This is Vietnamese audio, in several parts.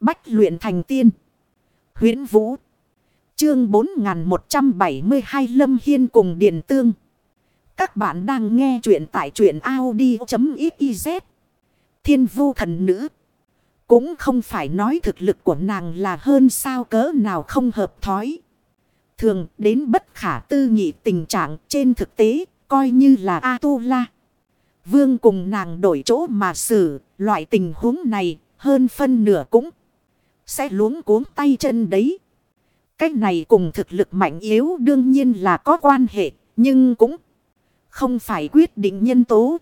Bách luyện thành tiên. huyễn Vũ. Chương 4172 Lâm Hiên cùng Điền Tương. Các bạn đang nghe truyện tại truyện Audi.xyz. Thiên vu thần nữ. Cũng không phải nói thực lực của nàng là hơn sao cỡ nào không hợp thói. Thường đến bất khả tư nghị tình trạng trên thực tế, coi như là A-tu-la. Vương cùng nàng đổi chỗ mà xử, loại tình huống này, hơn phân nửa cũng sẽ luống cuốn tay chân đấy. Cách này cùng thực lực mạnh yếu đương nhiên là có quan hệ, nhưng cũng không phải quyết định nhân tố.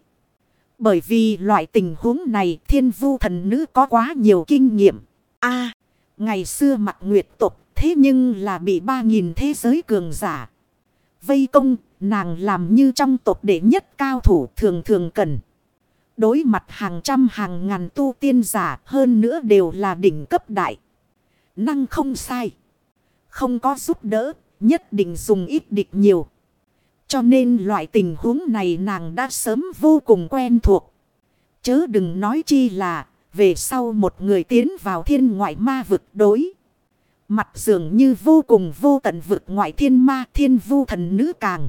Bởi vì loại tình huống này thiên vu thần nữ có quá nhiều kinh nghiệm. a ngày xưa mặt nguyệt tục thế nhưng là bị ba nghìn thế giới cường giả. Vây công, nàng làm như trong tộc đệ nhất cao thủ thường thường cần. Đối mặt hàng trăm hàng ngàn tu tiên giả hơn nữa đều là đỉnh cấp đại. Năng không sai. Không có giúp đỡ, nhất định dùng ít địch nhiều. Cho nên loại tình huống này nàng đã sớm vô cùng quen thuộc. Chớ đừng nói chi là về sau một người tiến vào thiên ngoại ma vực đối. Mặt dường như vô cùng vô tận vực ngoại thiên ma thiên vu thần nữ càng.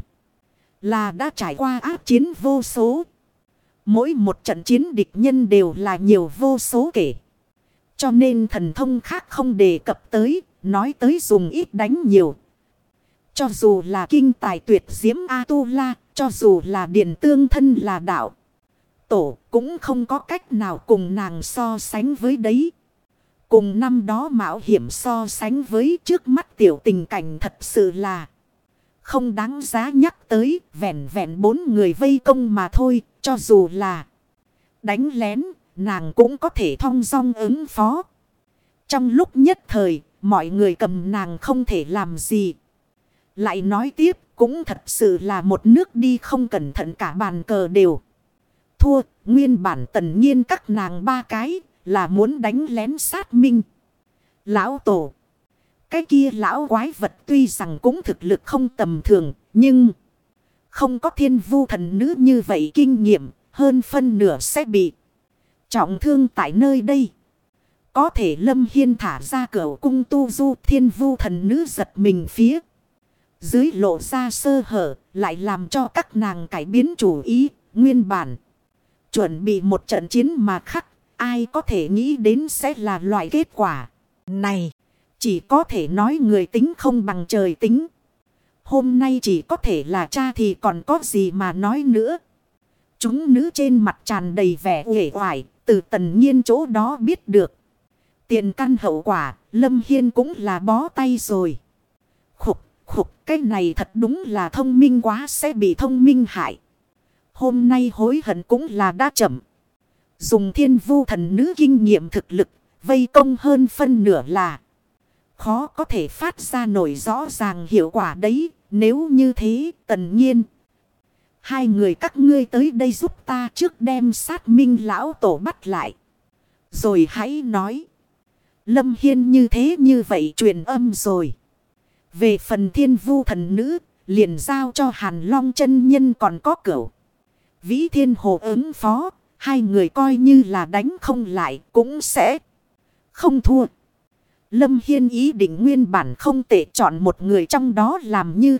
Là đã trải qua áp chiến vô số. Mỗi một trận chiến địch nhân đều là nhiều vô số kể. Cho nên thần thông khác không đề cập tới, nói tới dùng ít đánh nhiều. Cho dù là kinh tài tuyệt diễm A-tu-la, cho dù là điện tương thân là đạo. Tổ cũng không có cách nào cùng nàng so sánh với đấy. Cùng năm đó mạo hiểm so sánh với trước mắt tiểu tình cảnh thật sự là không đáng giá nhắc tới vẹn vẹn bốn người vây công mà thôi cho dù là đánh lén, nàng cũng có thể thong dong ứng phó. Trong lúc nhất thời, mọi người cầm nàng không thể làm gì. Lại nói tiếp, cũng thật sự là một nước đi không cẩn thận cả bàn cờ đều. Thua, nguyên bản tần nhiên các nàng ba cái, là muốn đánh lén sát minh. Lão tổ. Cái kia lão quái vật tuy rằng cũng thực lực không tầm thường. Nhưng không có thiên vu thần nữ như vậy kinh nghiệm. Hơn phân nửa sẽ bị trọng thương tại nơi đây. Có thể lâm hiên thả ra cửa cung tu du, thiên vu thần nữ giật mình phía. Dưới lộ ra sơ hở, lại làm cho các nàng cải biến chủ ý, nguyên bản. Chuẩn bị một trận chiến mà khắc, Ai có thể nghĩ đến sẽ là loại kết quả này. Chỉ có thể nói người tính không bằng trời tính. Hôm nay chỉ có thể là cha thì còn có gì mà nói nữa. Chúng nữ trên mặt tràn đầy vẻ uể oải, từ tần nhiên chỗ đó biết được. Tiền căn hậu quả, Lâm Hiên cũng là bó tay rồi. Khục, khục, cái này thật đúng là thông minh quá sẽ bị thông minh hại. Hôm nay hối hận cũng là đã chậm. Dùng thiên vu thần nữ kinh nghiệm thực lực, vây công hơn phân nửa là khó có thể phát ra nổi rõ ràng hiệu quả đấy. Nếu như thế, tần nhiên. Hai người các ngươi tới đây giúp ta trước đem sát minh lão tổ bắt lại. Rồi hãy nói. Lâm Hiên như thế như vậy truyền âm rồi. Về phần thiên vu thần nữ, liền giao cho Hàn Long chân nhân còn có cửu. Vĩ thiên hồ ứng phó, Hai người coi như là đánh không lại cũng sẽ không thua. Lâm Hiên ý định nguyên bản không tệ chọn một người trong đó làm như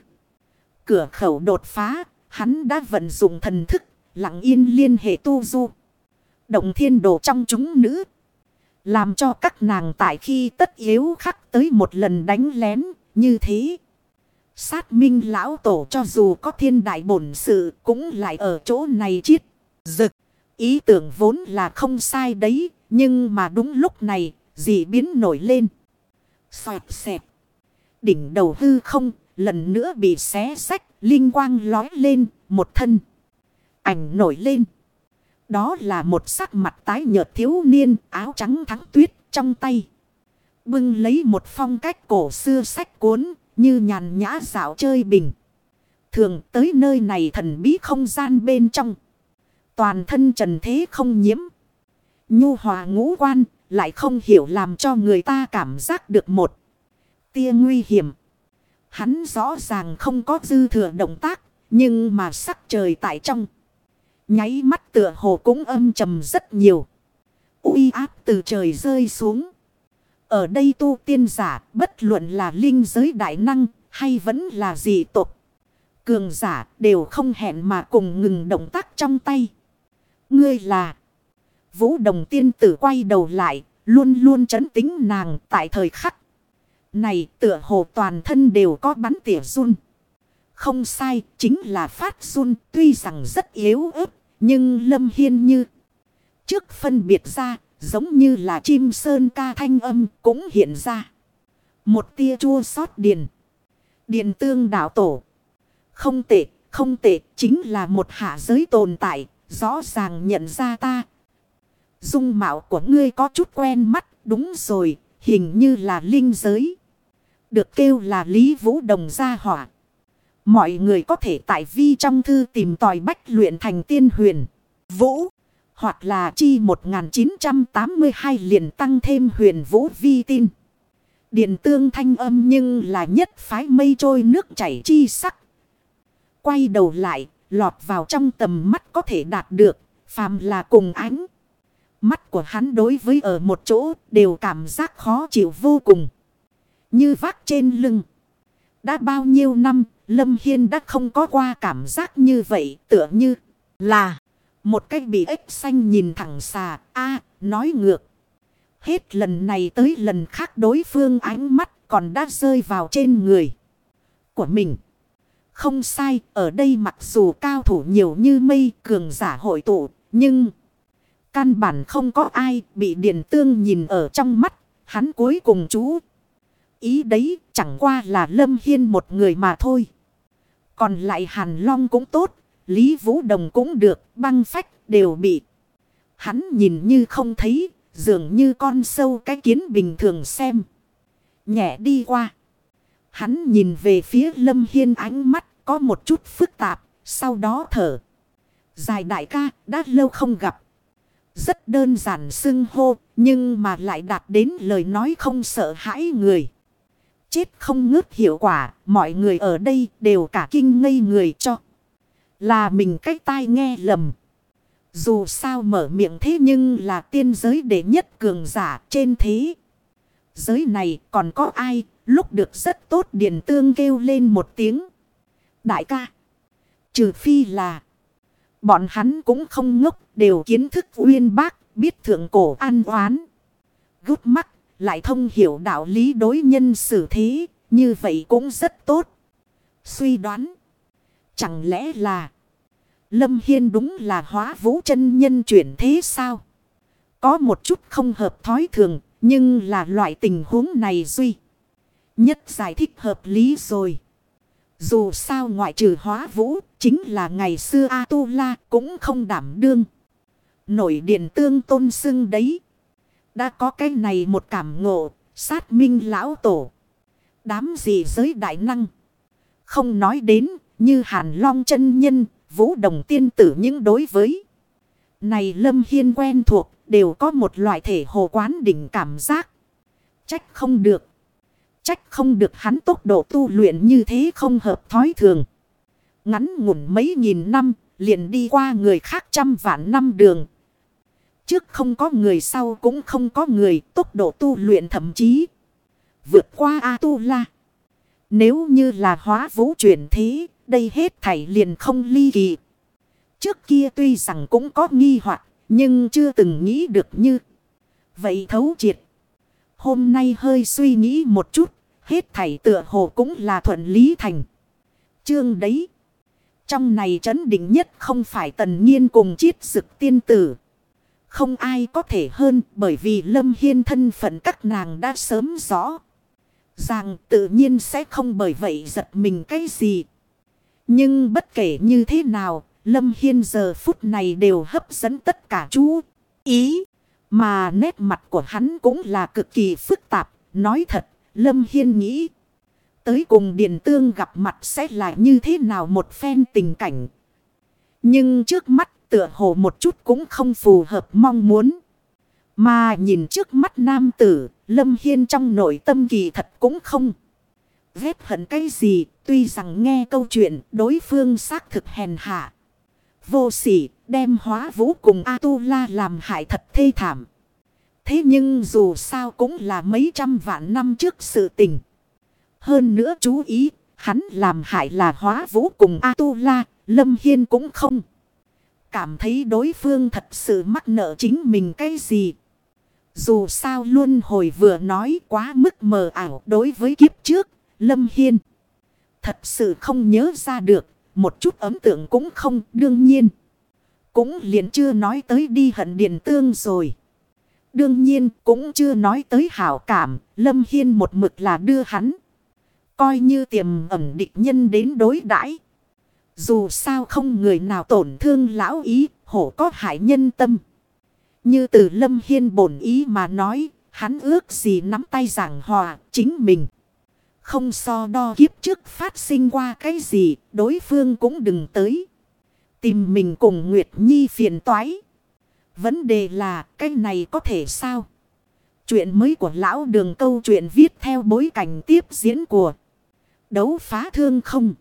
cửa khẩu đột phá. Hắn đã vận dụng thần thức lặng yên liên hệ tu du. Động thiên đồ trong chúng nữ. Làm cho các nàng tại khi tất yếu khắc tới một lần đánh lén như thế. Sát minh lão tổ cho dù có thiên đại bổn sự cũng lại ở chỗ này chiết. Dực. Ý tưởng vốn là không sai đấy, nhưng mà đúng lúc này, dị biến nổi lên. Xoẹt xẹp. Đỉnh đầu hư không, lần nữa bị xé sách, linh quang lói lên, một thân. Ảnh nổi lên. Đó là một sắc mặt tái nhợt thiếu niên, áo trắng thắng tuyết, trong tay. Bưng lấy một phong cách cổ xưa sách cuốn, như nhàn nhã dạo chơi bình. Thường tới nơi này thần bí không gian bên trong. Toàn thân trần thế không nhiễm. Nhu hòa ngũ quan lại không hiểu làm cho người ta cảm giác được một tia nguy hiểm. Hắn rõ ràng không có dư thừa động tác, nhưng mà sắc trời tại trong. Nháy mắt tựa hồ cũng âm trầm rất nhiều. uy áp từ trời rơi xuống. Ở đây tu tiên giả, bất luận là linh giới đại năng, hay vẫn là dị tộc. Cường giả đều không hẹn mà cùng ngừng động tác trong tay. Ngươi là... Vũ đồng tiên tử quay đầu lại, luôn luôn chấn tính nàng tại thời khắc. Này tựa hồ toàn thân đều có bắn tỉa run. Không sai, chính là phát run, tuy rằng rất yếu ớt, nhưng lâm hiên như. Trước phân biệt ra, giống như là chim sơn ca thanh âm cũng hiện ra. Một tia chua xót điền. Điền tương đạo tổ. Không tệ, không tệ, chính là một hạ giới tồn tại, rõ ràng nhận ra ta. Dung mạo của ngươi có chút quen mắt, đúng rồi, hình như là linh giới. Được kêu là Lý Vũ Đồng gia hỏa. Mọi người có thể tại vi trong thư tìm tòi bách luyện thành tiên huyền. Vũ. Hoặc là chi 1982 liền tăng thêm huyền vũ vi tin. Điện tương thanh âm nhưng là nhất phái mây trôi nước chảy chi sắc. Quay đầu lại, lọt vào trong tầm mắt có thể đạt được, phàm là cùng ánh. Mắt của hắn đối với ở một chỗ đều cảm giác khó chịu vô cùng. Như vác trên lưng. Đã bao nhiêu năm, Lâm Hiên đã không có qua cảm giác như vậy, tựa như là một cái bị ếch xanh nhìn thẳng xà, a nói ngược. Hết lần này tới lần khác đối phương ánh mắt còn đã rơi vào trên người của mình. Không sai, ở đây mặc dù cao thủ nhiều như mây cường giả hội tụ, nhưng căn bản không có ai bị điện tương nhìn ở trong mắt, hắn cuối cùng chú. Ý đấy chẳng qua là Lâm Hiên một người mà thôi. Còn lại Hàn Long cũng tốt, Lý Vũ Đồng cũng được, băng phách đều bị. Hắn nhìn như không thấy, dường như con sâu cái kiến bình thường xem. Nhẹ đi qua. Hắn nhìn về phía Lâm Hiên ánh mắt có một chút phức tạp, sau đó thở. Dài đại ca, đã lâu không gặp. Rất đơn giản xưng hô, nhưng mà lại đạt đến lời nói không sợ hãi người. Chết không ngớt hiệu quả, mọi người ở đây đều cả kinh ngây người cho. Là mình cách tai nghe lầm. Dù sao mở miệng thế nhưng là tiên giới đệ nhất cường giả trên thế. Giới này còn có ai lúc được rất tốt điện tương kêu lên một tiếng. Đại ca. Trừ phi là. Bọn hắn cũng không ngốc đều kiến thức uyên bác biết thượng cổ an oán. Gút mắt lại thông hiểu đạo lý đối nhân xử thế. Như vậy cũng rất tốt. Suy đoán. Chẳng lẽ là. Lâm Hiên đúng là hóa vũ chân nhân chuyển thế sao? Có một chút không hợp thói thường, nhưng là loại tình huống này duy. Nhất giải thích hợp lý rồi. Dù sao ngoại trừ hóa vũ, chính là ngày xưa A-tu-la cũng không đảm đương. Nổi điện tương tôn xưng đấy. Đã có cái này một cảm ngộ, sát minh lão tổ. Đám gì giới đại năng. Không nói đến, như hàn long chân nhân, Vũ đồng tiên tử những đối với. Này Lâm Hiên quen thuộc đều có một loại thể hồ quán đỉnh cảm giác. Trách không được. Trách không được hắn tốc độ tu luyện như thế không hợp thói thường. Ngắn ngủn mấy nghìn năm liền đi qua người khác trăm vạn năm đường. Trước không có người sau cũng không có người tốc độ tu luyện thậm chí vượt qua A-tu-la. Nếu như là hóa vũ chuyển thế đây hết thảy liền không ly kỳ. Trước kia tuy rằng cũng có nghi hoặc nhưng chưa từng nghĩ được như. Vậy thấu triệt. Hôm nay hơi suy nghĩ một chút, hết thảy tựa hồ cũng là thuận lý thành. Chương đấy. Trong này trấn định nhất không phải tần nhiên cùng chiết sực tiên tử. Không ai có thể hơn bởi vì lâm hiên thân phận các nàng đã sớm rõ. Rằng tự nhiên sẽ không bởi vậy giật mình cái gì. Nhưng bất kể như thế nào, Lâm Hiên giờ phút này đều hấp dẫn tất cả chú ý. Mà nét mặt của hắn cũng là cực kỳ phức tạp. Nói thật, Lâm Hiên nghĩ. Tới cùng Điền Tương gặp mặt sẽ là như thế nào một phen tình cảnh. Nhưng trước mắt tựa hồ một chút cũng không phù hợp mong muốn. Mà nhìn trước mắt nam tử, Lâm Hiên trong nội tâm kỳ thật cũng không. Ghét hận cái gì, tuy rằng nghe câu chuyện đối phương xác thực hèn hạ. Vô sỉ, đem hóa vũ cùng A-tu-la làm hại thật thê thảm. Thế nhưng dù sao cũng là mấy trăm vạn năm trước sự tình. Hơn nữa chú ý, hắn làm hại là hóa vũ cùng A-tu-la, Lâm Hiên cũng không. Cảm thấy đối phương thật sự mắc nợ chính mình cái gì. Dù sao luôn hồi vừa nói quá mức mờ ảo đối với kiếp trước, Lâm Hiên. Thật sự không nhớ ra được, một chút ấn tượng cũng không đương nhiên. Cũng liền chưa nói tới đi hận điện tương rồi. Đương nhiên cũng chưa nói tới hảo cảm, Lâm Hiên một mực là đưa hắn. Coi như tiềm ẩn địch nhân đến đối đãi Dù sao không người nào tổn thương lão ý, hổ có hại nhân tâm. Như từ Lâm Hiên bổn ý mà nói, hắn ước gì nắm tay giảng hòa, chính mình. Không so đo kiếp trước phát sinh qua cái gì, đối phương cũng đừng tới. Tìm mình cùng Nguyệt Nhi phiền toái. Vấn đề là, cái này có thể sao? Chuyện mới của lão đường câu chuyện viết theo bối cảnh tiếp diễn của đấu phá thương không?